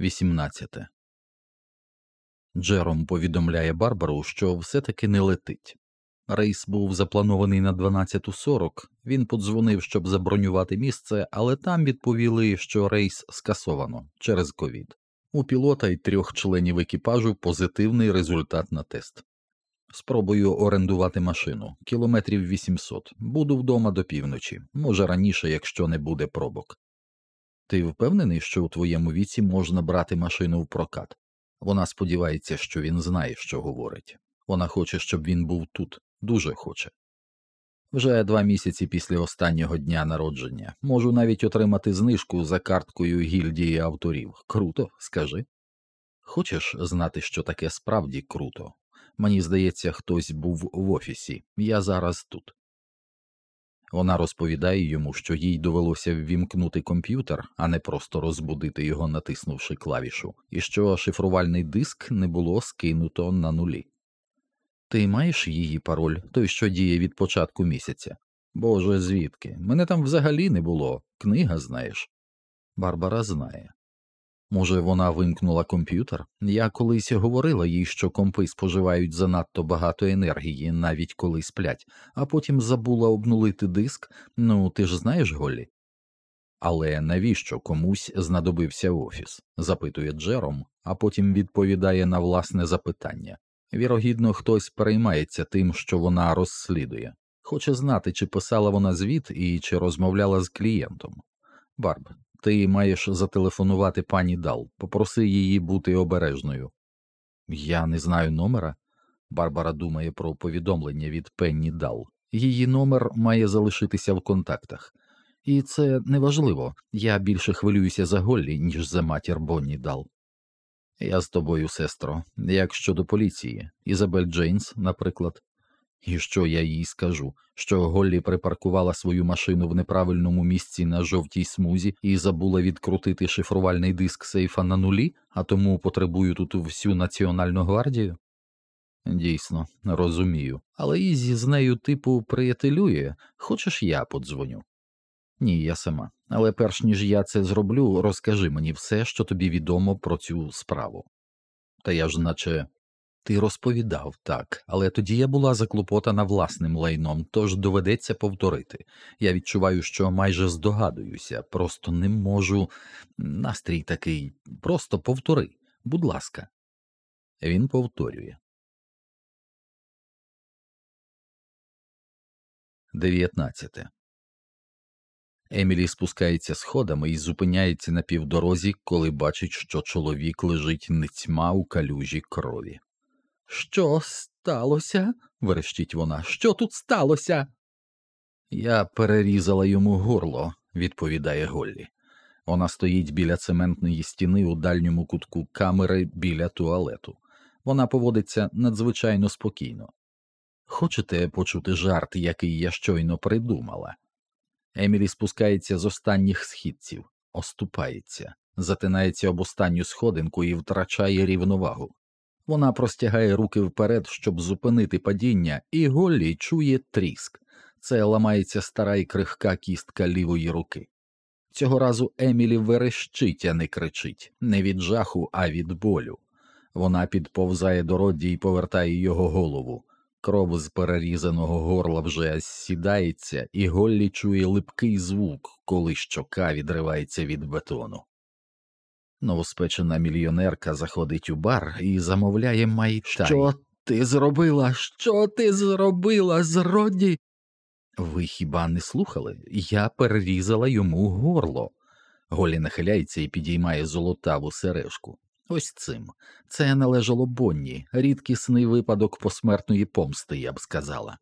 18. Джером повідомляє Барбару, що все таки не летить. Рейс був запланований на 12.40, Він подзвонив, щоб забронювати місце, але там відповіли, що рейс скасовано через ковід. У пілота й трьох членів екіпажу позитивний результат на тест. Спробую орендувати машину кілометрів 800. Буду вдома до півночі, може раніше, якщо не буде пробок. Ти впевнений, що у твоєму віці можна брати машину в прокат? Вона сподівається, що він знає, що говорить. Вона хоче, щоб він був тут, дуже хоче. Вже два місяці після останнього дня народження можу навіть отримати знижку за карткою гільдії авторів. Круто, скажи. Хочеш знати, що таке справді круто? Мені здається, хтось був в офісі, я зараз тут. Вона розповідає йому, що їй довелося ввімкнути комп'ютер, а не просто розбудити його, натиснувши клавішу, і що шифрувальний диск не було скинуто на нулі. Ти маєш її пароль, той, що діє від початку місяця? Боже, звідки? Мене там взагалі не було. Книга знаєш. Барбара знає. Може, вона вимкнула комп'ютер? Я колись говорила їй, що компи споживають занадто багато енергії, навіть коли сплять, а потім забула обнулити диск. Ну, ти ж знаєш, Голлі? Але навіщо комусь знадобився офіс? запитує Джером, а потім відповідає на власне запитання. Вірогідно, хтось переймається тим, що вона розслідує, хоче знати, чи писала вона звіт і чи розмовляла з клієнтом. Барб, ти маєш зателефонувати пані Дал, попроси її бути обережною. Я не знаю номера. Барбара думає про повідомлення від Пенні Дал. Її номер має залишитися в контактах. І це неважливо. Я більше хвилююся за Голлі, ніж за матір Бонні Дал. Я з тобою, сестро, як щодо поліції, Ізабель Джейнс, наприклад. І що я їй скажу, що Голлі припаркувала свою машину в неправильному місці на жовтій смузі і забула відкрутити шифрувальний диск сейфа на нулі, а тому потребую тут всю Національну гвардію? Дійсно, розумію, але Ізі з нею типу приятелює, хочеш я подзвоню? Ні, я сама. Але перш ніж я це зроблю, розкажи мені все, що тобі відомо про цю справу. Та я ж наче ти розповідав так, але тоді я була заклопотана власним лайном, тож доведеться повторити. Я відчуваю, що майже здогадуюся, просто не можу. Настрій такий, просто повтори, будь ласка. Він повторює. 19. Емілі спускається сходами і зупиняється на півдорозі, коли бачить, що чоловік лежить ницьма у калюжі крові. Що сталося? верещить вона. Що тут сталося? Я перерізала йому горло, відповідає Голлі. Вона стоїть біля цементної стіни у дальньому кутку камери біля туалету. Вона поводиться надзвичайно спокійно. Хочете почути жарт, який я щойно придумала? Емілі спускається з останніх східців, оступається, затинається об останню сходинку і втрачає рівновагу. Вона простягає руки вперед, щоб зупинити падіння, і Голлі чує тріск. Це ламається стара і крихка кістка лівої руки. Цього разу Емілі верещить, а не кричить, не від жаху, а від болю. Вона підповзає до Родді і повертає його голову. Кров з перерізаного горла вже сідається, і Голлі чує липкий звук, коли щока відривається від бетону. Новоспечена мільйонерка заходить у бар і замовляє майтай. Що ти зробила? Що ти зробила з Родді? Ви хіба не слухали? Я перерізала йому горло. Голі нахиляється і підіймає золотаву сережку. Ось цим. Це належало Бонні, рідкісний випадок посмертної помсти, я б сказала.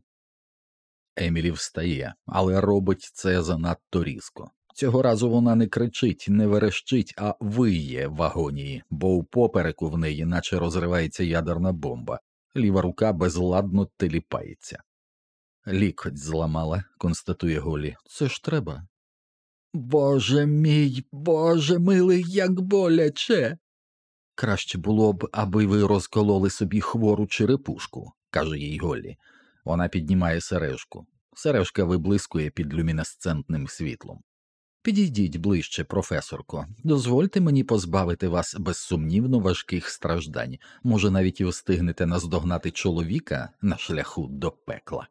Емілі встає, але робить це занадто різко. Цього разу вона не кричить, не верещить, а виє в агонії, бо у попереку в неї, наче розривається ядерна бомба, ліва рука безладно теліпається. Лікоть зламала, констатує Голі. Це ж треба. Боже мій, Боже милий, як боляче. Краще було б, аби ви розкололи собі хвору черепушку, каже їй Голлі. Вона піднімає сережку. Сережка виблискує під люмінесцентним світлом. Підійдіть ближче, професорко, дозвольте мені позбавити вас безсумнівно важких страждань, може, навіть і встигнете наздогнати чоловіка на шляху до пекла.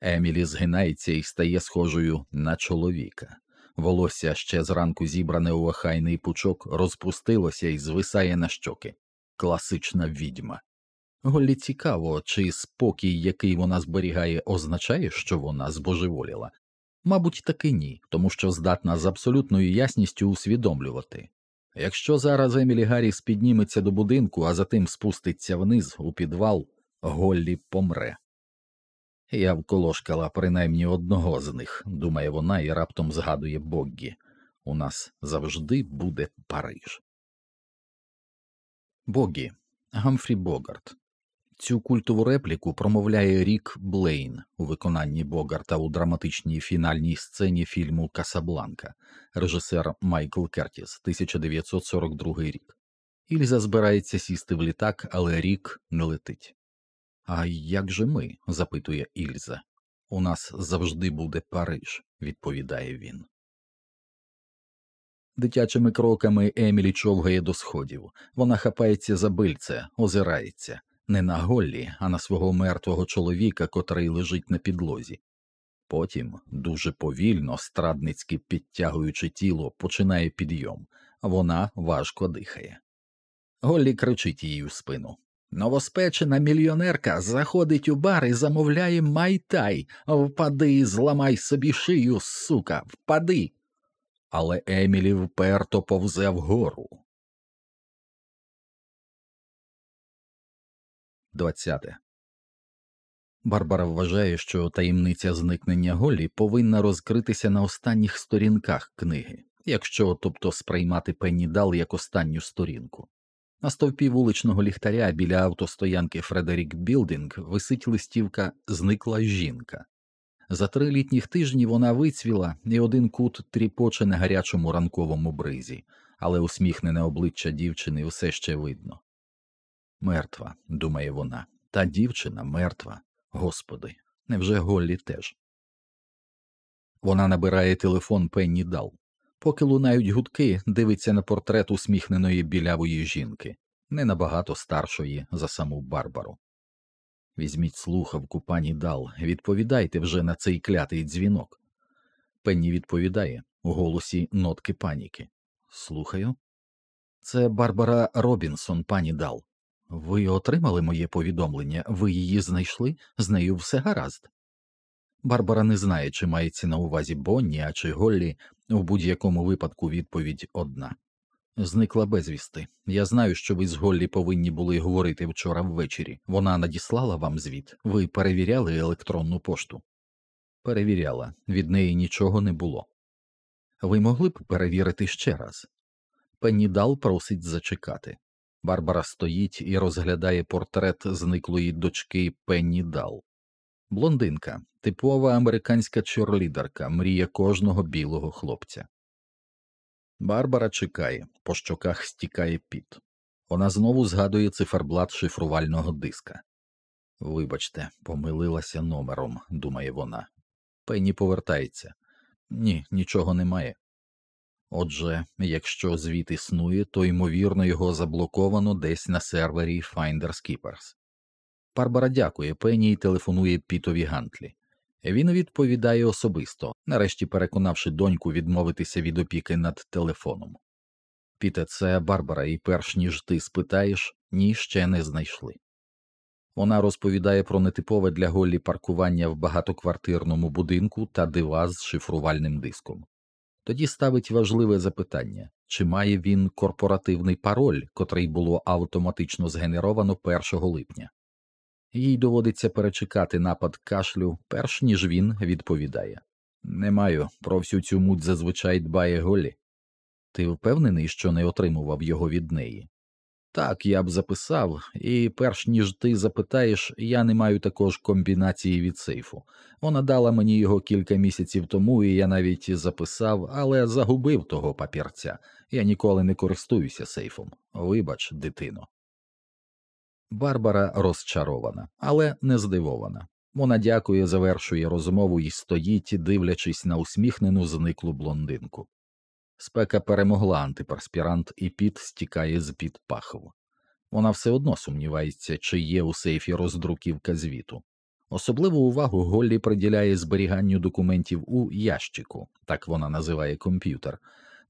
Емілі згинається і стає схожою на чоловіка. Волосся ще зранку зібране у охайний пучок, розпустилося і звисає на щоки. Класична відьма. Голлі цікаво, чи спокій, який вона зберігає, означає, що вона збожеволіла. Мабуть, таки ні, тому що здатна з абсолютною ясністю усвідомлювати. Якщо зараз Емілі Гарріс підніметься до будинку, а затим спуститься вниз у підвал, Голлі помре. Я вколошкала принаймні одного з них, думає вона і раптом згадує Боггі. У нас завжди буде Париж. Боггі Гамфрі Богарт. Цю культову репліку промовляє Рік Блейн у виконанні Богарта у драматичній фінальній сцені фільму Касабланка, режисер Майкл Кертіс, 1942 рік. Ільза збирається сісти в літак, але рік не летить. А як же ми? запитує Ільза. У нас завжди буде Париж, відповідає він. Дитячими кроками Емілі човгає до сходів. Вона хапається за бильце, озирається не на Голлі, а на свого мертвого чоловіка, котрий лежить на підлозі. Потім, дуже повільно, страдницьки підтягуючи тіло, починає підйом, вона важко дихає. Голлі кричить їй у спину. Новоспечена мільйонерка заходить у бар і замовляє майтай. Впади, зламай собі шию, сука, впади. Але Емілі вперто повзе вгору. 20. Барбара вважає, що таємниця зникнення Голлі повинна розкритися на останніх сторінках книги, якщо тобто сприймати Пенні Дал як останню сторінку. На стовпі вуличного ліхтаря біля автостоянки Фредерік Білдинг висить листівка Зникла жінка. За три літніх тижні вона вицвіла, і один кут тріпоче на гарячому ранковому бризі, але усміхнене обличчя дівчини все ще видно. Мертва, думає вона, та дівчина мертва. Господи, невже Голлі теж? Вона набирає телефон Пенні Дал. Поки лунають гудки, дивиться на портрет усміхненої білявої жінки, не набагато старшої за саму Барбару. Візьміть слухавку, пані Дал, відповідайте вже на цей клятий дзвінок. Пенні відповідає у голосі нотки паніки. Слухаю. Це Барбара Робінсон, пані Дал. Ви отримали моє повідомлення, ви її знайшли, з нею все гаразд. Барбара не знає, чи мається на увазі Бонні, а чи Голлі, у будь-якому випадку відповідь одна. Зникла безвісти. Я знаю, що ви з Голлі повинні були говорити вчора ввечері. Вона надіслала вам звіт, ви перевіряли електронну пошту? Перевіряла, від неї нічого не було. Ви могли б перевірити ще раз. Пеннідал просить зачекати. Барбара стоїть і розглядає портрет зниклої дочки Пенні Дал. Блондинка, типова американська чорлідерка, мрія кожного білого хлопця. Барбара чекає, по щоках стікає піт. Вона знову згадує циферблат шифрувального диска. Вибачте, помилилася номером, думає вона. Пенні повертається. Ні, нічого немає. Отже, якщо звіт існує, то ймовірно його заблоковано десь на сервері Finders Keepers. Барбара дякує Пенні і телефонує Пітові Гантлі. Він відповідає особисто, нарешті переконавши доньку відмовитися від опіки над телефоном. Піте, це Барбара, і перш ніж ти спитаєш, ні ще не знайшли. Вона розповідає про нетипове для Голлі паркування в багатоквартирному будинку та дива з шифрувальним диском. Тоді ставить важливе запитання чи має він корпоративний пароль, котрий було автоматично згенеровано 1 липня. Їй доводиться перечекати напад кашлю, перш ніж він відповідає Не маю, про всю цю муть зазвичай дбає Голі. Ти впевнений, що не отримував його від неї? Так, я б записав, і перш ніж ти запитаєш, я не маю також комбінації від сейфу. Вона дала мені його кілька місяців тому, і я навіть записав, але загубив того папірця. Я ніколи не користуюся сейфом. Вибач, дитино. Барбара розчарована, але не здивована. Вона дякує, завершує розмову і стоїть, дивлячись на усміхнену зниклу блондинку. Спека перемогла антиперспірант, і піт стікає з під пахов. Вона все одно сумнівається, чи є у сейфі роздруківка звіту. Особливу увагу Голлі приділяє зберіганню документів у ящику, так вона називає комп'ютер,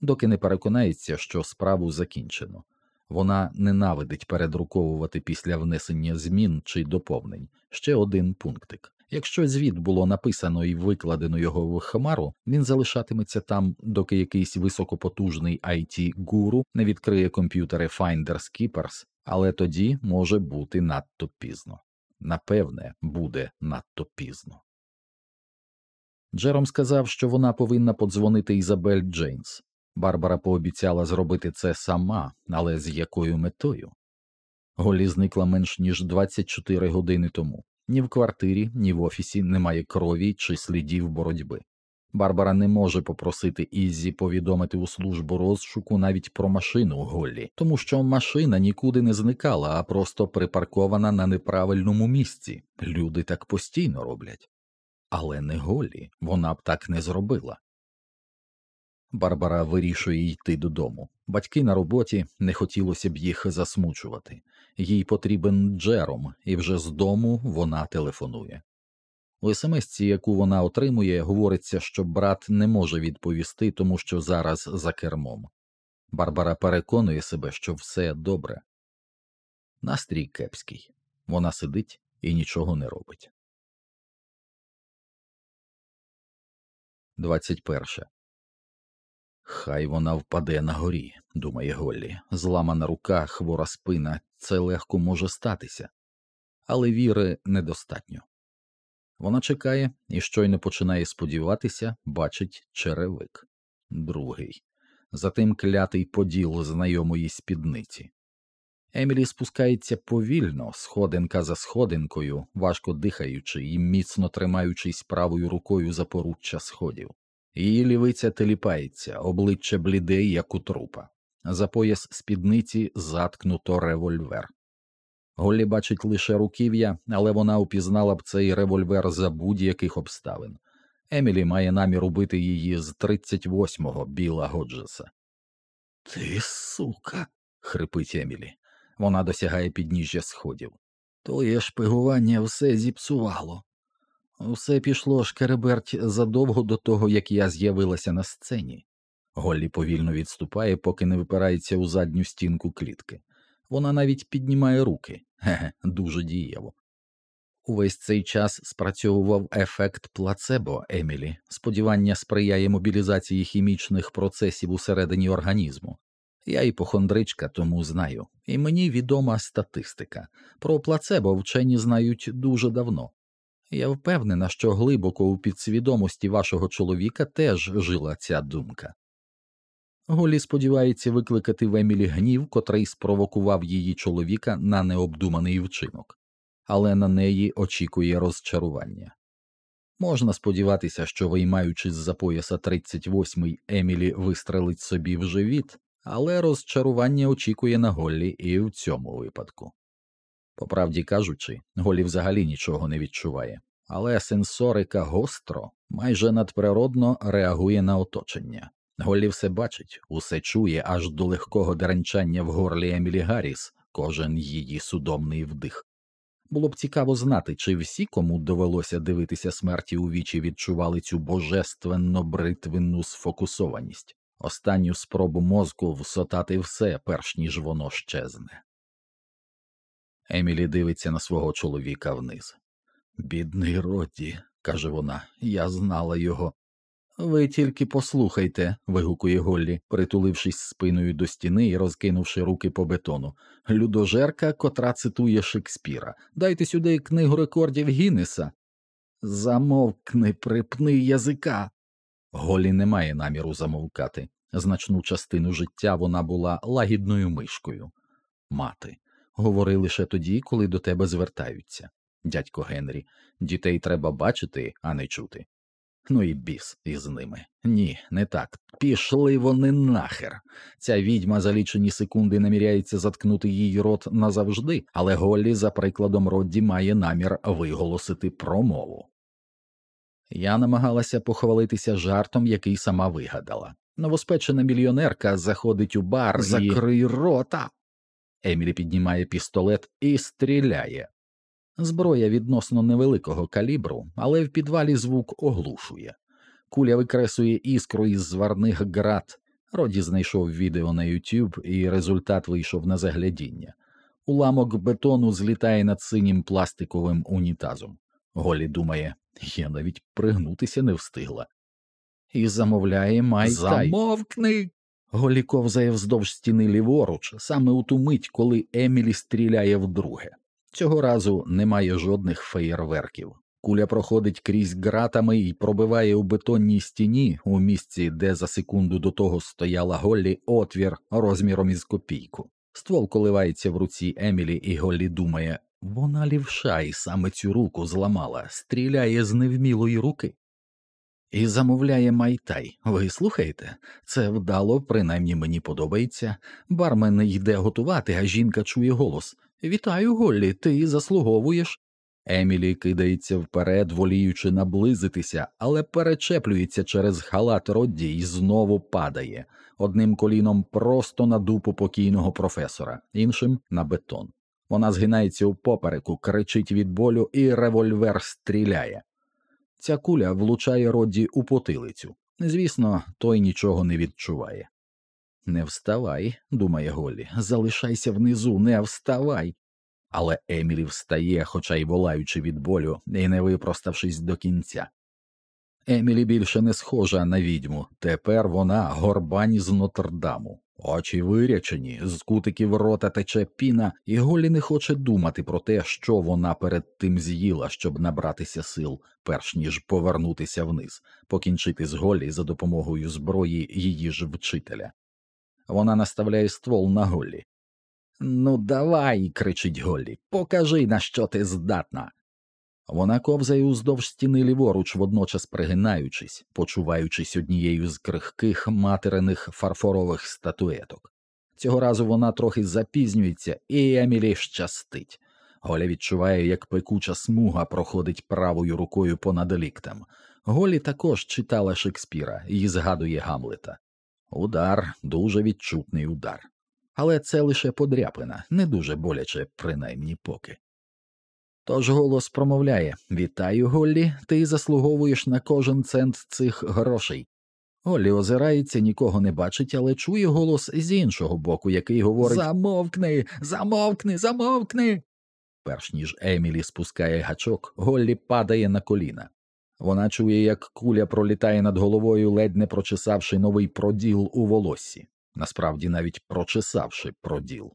доки не переконається, що справу закінчено. Вона ненавидить передруковувати після внесення змін чи доповнень ще один пунктик. Якщо звіт було написано і викладено його в хмару, він залишатиметься там, доки якийсь високопотужний it гуру не відкриє комп'ютери Finders Keepers, але тоді може бути надто пізно. Напевне, буде надто пізно. Джером сказав, що вона повинна подзвонити Ізабель Джейнс. Барбара пообіцяла зробити це сама, але з якою метою? Голі зникла менш ніж 24 години тому. Ні в квартирі, ні в офісі немає крові чи слідів боротьби. Барбара не може попросити Іззі повідомити у службу розшуку навіть про машину Голлі, тому що машина нікуди не зникала, а просто припаркована на неправильному місці. Люди так постійно роблять. Але не Голлі, вона б так не зробила. Барбара вирішує йти додому. Батьки на роботі не хотілося б їх засмучувати. Їй потрібен Джером, і вже з дому вона телефонує. У смс, яку вона отримує, говориться, що брат не може відповісти, тому що зараз за кермом. Барбара переконує себе, що все добре. Настрій кепський. Вона сидить і нічого не робить. 21. Хай вона впаде на горі, думає Голлі. Зламана рука, хвора спина, це легко може статися, але віри недостатньо. Вона чекає і щойно починає сподіватися, бачить черевик, другий, затим клятий поділ знайомої спідниці. Емілі спускається повільно, сходинка за сходинкою, важко дихаючи і міцно тримаючись правою рукою за поруччя сходів. Її лівиця теліпається, обличчя бліде, як у трупа. За пояс спідниці заткнуто револьвер. Голлі бачить лише руків'я, але вона упізнала б цей револьвер за будь-яких обставин. Емілі має намір убити її з 38-го біла Годжеса. Ти сука. хрипить Емілі. Вона досягає підніжжя сходів. Твоє шпигування все зіпсувало. Все пішло шкереберть задовго до того, як я з'явилася на сцені. Голлі повільно відступає, поки не випирається у задню стінку клітки. Вона навіть піднімає руки, Ге, дуже дієво. Увесь цей час спрацьовував ефект плацебо Емілі, сподівання сприяє мобілізації хімічних процесів усередині організму. Я іпохондричка, тому знаю, і мені відома статистика. Про плацебо вчені знають дуже давно. Я впевнена, що глибоко у підсвідомості вашого чоловіка теж жила ця думка. Голі сподівається викликати в Емілі гнів, котрий спровокував її чоловіка на необдуманий вчинок, але на неї очікує розчарування. Можна сподіватися, що, виймаючи з за пояса 38-й, Емілі вистрелить собі в живіт, але розчарування очікує на Голлі і в цьому випадку. По правді кажучи, Голі взагалі нічого не відчуває, але сенсорика гостро, майже надприродно реагує на оточення. Голлі все бачить, усе чує аж до легкого деренчання в горлі Емілі Гарріс, кожен її судомний вдих. Було б цікаво знати, чи всі, кому довелося дивитися смерті у вічі, відчували цю божественно бритвенну сфокусованість, останню спробу мозку всотати все, перш ніж воно щезне. Емілі дивиться на свого чоловіка вниз. Бідний Родді, каже вона, я знала його. Ви тільки послухайте, вигукує Голлі, притулившись спиною до стіни і розкинувши руки по бетону. Людожерка, котра цитує Шекспіра. Дайте сюди книгу рекордів Гіннеса. Замовкни, припни язика. Голлі не має наміру замовкати. Значну частину життя вона була лагідною мишкою. Мати, говори лише тоді, коли до тебе звертаються. Дядько Генрі, дітей треба бачити, а не чути. Ну і біс із ними. Ні, не так. Пішли вони нахер. Ця відьма за лічені секунди наміряється заткнути їй рот назавжди, але Голлі, за прикладом Родді, має намір виголосити промову. Я намагалася похвалитися жартом, який сама вигадала. Новоспечена мільйонерка заходить у бар. Закрий рота. Емілі піднімає пістолет і стріляє. Зброя відносно невеликого калібру, але в підвалі звук оглушує. Куля викресує іскру із зварних град. Роді знайшов відео на YouTube, і результат вийшов на заглядіння. Уламок бетону злітає над синім пластиковим унітазом. Голі думає, я навіть пригнутися не встигла. І замовляє майтай. Замовкни. Голі ковзає вздовж стіни ліворуч, саме у ту мить, коли Емілі стріляє вдруге. Цього разу немає жодних феєрверків. Куля проходить крізь ґратами і пробиває у бетонній стіні у місці, де за секунду до того стояла Голлі отвір розміром із копійку. Ствол коливається в руці Емілі, і Голлі думає вона лівша і саме цю руку зламала, стріляє з невмілої руки. І замовляє майтай. Ви слухаєте? Це вдало, принаймні мені подобається. Бармен йде готувати, а жінка чує голос Вітаю, Голлі, ти заслуговуєш. Емілі кидається вперед, воліючи наблизитися, але перечеплюється через халат Родді і знову падає одним коліном просто на дупу покійного професора, іншим на бетон. Вона згинається у попереку, кричить від болю, і револьвер стріляє. Ця куля влучає Родді у потилицю. Звісно, той нічого не відчуває. Не вставай, думає Голлі, залишайся внизу, не вставай. Але Емілі встає, хоча й волаючи від болю, і не випроставшись до кінця. Емілі більше не схожа на відьму, тепер вона горбань з Нотр-Даму. Очі вирячені, з кутиків рота тече піна, і Голлі не хоче думати про те, що вона перед тим з'їла, щоб набратися сил, перш ніж повернутися вниз, покінчити з Голлі за допомогою зброї її ж вчителя. Вона наставляє ствол на Голлі. Ну, давай, кричить Голлі, покажи, на що ти здатна. Вона ковзає уздовж стіни ліворуч, водночас пригинаючись, почуваючись однією з крихких материних фарфорових статуеток. Цього разу вона трохи запізнюється, і Емілі щастить. Голя відчуває, як пекуча смуга проходить правою рукою понад ліктем. Голі також читала Шекспіра і згадує Гамлета. Удар, дуже відчутний удар. Але це лише подряпина, не дуже боляче, принаймні поки. Тож голос промовляє Вітаю, Голлі, ти заслуговуєш на кожен цент цих грошей. Голлі озирається, нікого не бачить, але чує голос з іншого боку, який говорить Замовкни, замовкни, замовкни. Перш ніж Емілі спускає гачок, Голлі падає на коліна. Вона чує, як куля пролітає над головою, ледь не прочесавши новий проділ у волоссі, насправді навіть прочесавши проділ.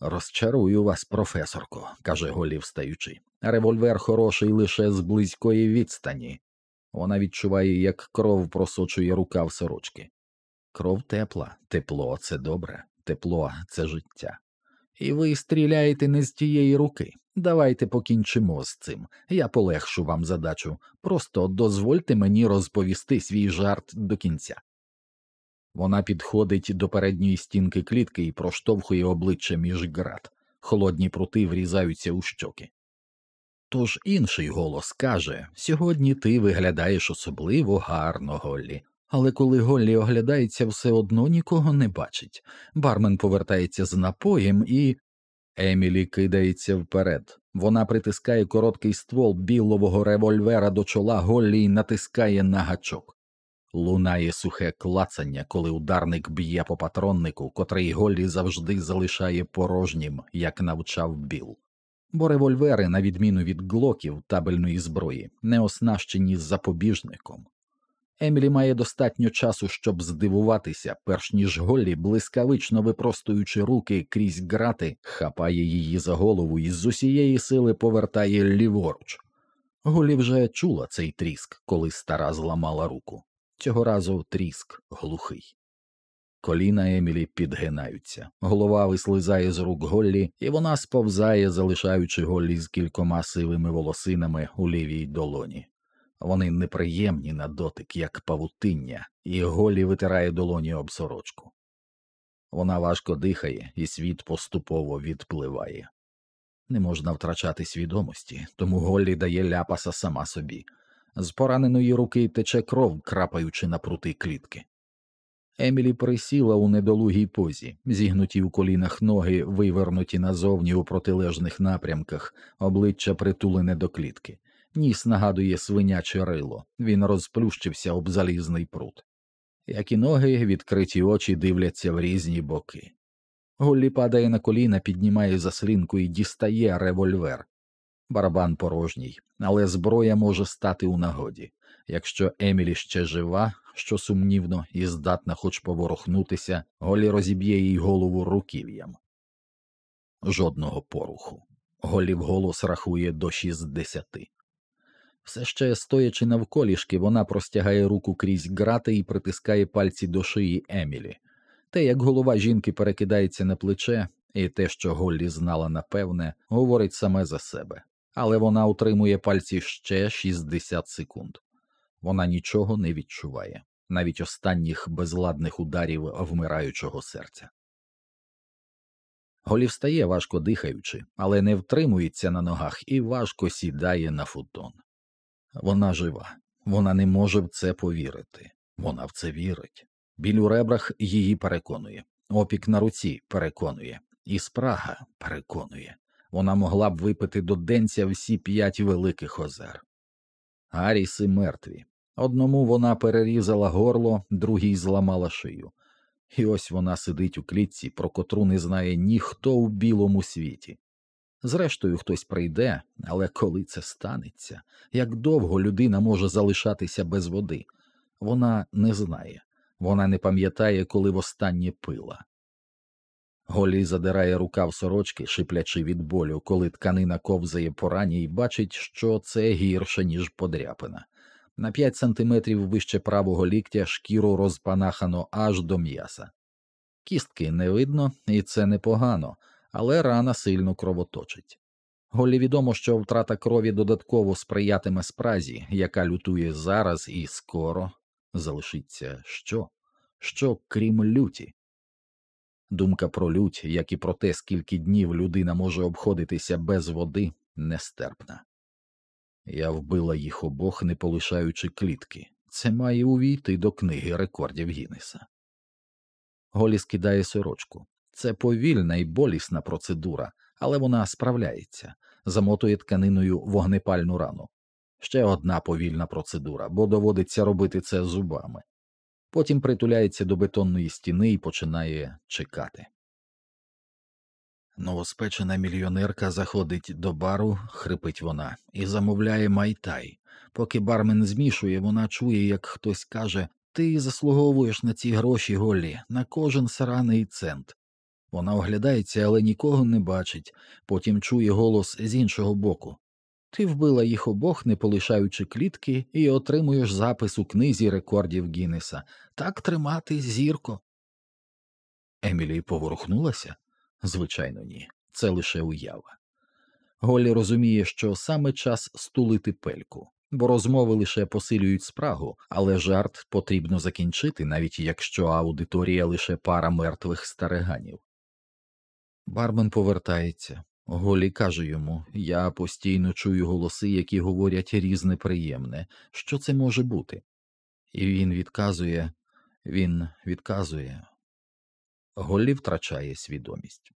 Розчарую вас, професорко, каже Голлі, встаючи. Револьвер хороший лише з близької відстані. Вона відчуває, як кров просочує рукав сорочки. Кров тепла, тепло це добре, тепло це життя. І ви стріляєте не з тієї руки. Давайте покінчимо з цим. Я полегшу вам задачу. Просто дозвольте мені розповісти свій жарт до кінця. Вона підходить до передньої стінки клітки і проштовхує обличчя між град. Холодні прути врізаються у щоки. Тож інший голос каже Сьогодні ти виглядаєш особливо гарно, Голлі. Але коли Голлі оглядається, все одно нікого не бачить. Бармен повертається з напоєм і. Емілі кидається вперед. Вона притискає короткий ствол білового револьвера до чола Голлі і натискає на гачок. Лунає сухе клацання, коли ударник б'є по патроннику, котрий Голлі завжди залишає порожнім, як навчав Біл. Бо револьвери, на відміну від глоків табельної зброї, не оснащені запобіжником. Емілі має достатньо часу, щоб здивуватися, перш ніж Голлі, блискавично випростуючи руки крізь грати, хапає її за голову і з усієї сили повертає ліворуч. Голлі вже чула цей тріск, коли стара зламала руку. Цього разу тріск глухий. Коліна Емілі підгинаються, голова вислизає з рук Голлі, і вона сповзає, залишаючи Голлі з кількома сивими волосинами у лівій долоні. Вони неприємні на дотик, як павутиння, і Голлі витирає долоні об сорочку. Вона важко дихає, і світ поступово відпливає. Не можна втрачати свідомості, тому Голлі дає ляпаса сама собі. З пораненої руки тече кров, крапаючи на прути клітки. Емілі присіла у недолугій позі, зігнуті у колінах ноги, вивернуті назовні у протилежних напрямках, обличчя притулене до клітки. Ніс нагадує свиняче рило, він розплющився об залізний прут. Як і ноги, відкриті очі дивляться в різні боки. Голлі падає на коліна, піднімає заслінку і дістає револьвер. Барабан порожній, але зброя може стати у нагоді. Якщо Емілі ще жива, що сумнівно, і здатна хоч поворухнутися, Голі розіб'є їй голову руків'ям. Жодного поруху. Голів голос рахує до шістдесяти. Все ще стоячи навколішки, вона простягає руку крізь грати і притискає пальці до шиї Емілі. Те, як голова жінки перекидається на плече, і те, що Голлі знала напевне, говорить саме за себе, але вона утримує пальці ще 60 секунд. Вона нічого не відчуває, навіть останніх безладних ударів вмираючого серця. Голі встає, важко дихаючи, але не втримується на ногах і важко сідає на футон. Вона жива, вона не може в це повірити, вона в це вірить. Біль у ребрах її переконує, опік на руці переконує, і спрага переконує. Вона могла б випити до денця всі п'ять великих озер. Аріси мертві. Одному вона перерізала горло, другій зламала шию. І ось вона сидить у клітці, про котру не знає ніхто у білому світі. Зрештою, хтось прийде, але коли це станеться, як довго людина може залишатися без води, вона не знає, вона не пам'ятає, коли востаннє пила. Голі задирає рукав сорочки, шиплячи від болю, коли тканина ковзає по рані і бачить, що це гірше, ніж подряпина. На п'ять сантиметрів вище правого ліктя шкіру розпанахано аж до м'яса. Кістки не видно, і це непогано, але рана сильно кровоточить. Голі відомо, що втрата крові додатково сприятиме спразі, яка лютує зараз і скоро залишиться що? Що крім люті? Думка про лють, як і про те, скільки днів людина може обходитися без води, нестерпна. Я вбила їх обох, не полишаючи клітки. Це має увійти до книги рекордів Гіннеса. Голі скидає сорочку. Це повільна і болісна процедура, але вона справляється, замотує тканиною вогнепальну рану. Ще одна повільна процедура, бо доводиться робити це зубами. Потім притуляється до бетонної стіни і починає чекати. Новоспечена мільйонерка заходить до бару, хрипить вона, і замовляє майтай. Поки бармен змішує, вона чує, як хтось каже Ти заслуговуєш на ці гроші, Голлі, на кожен сараний цент. Вона оглядається, але нікого не бачить, потім чує голос з іншого боку. Ти вбила їх обох, не полишаючи клітки, і отримуєш запис у книзі рекордів Гіннеса. Так тримати, зірко. Емілі поворухнулася? Звичайно, ні. Це лише уява. Голі розуміє, що саме час стулити пельку, бо розмови лише посилюють спрагу, але жарт потрібно закінчити, навіть якщо аудиторія лише пара мертвих стариганів. Бармен повертається. Голі каже йому Я постійно чую голоси, які говорять різне приємне. Що це може бути? І він відказує, він відказує. Голі втрачає свідомість.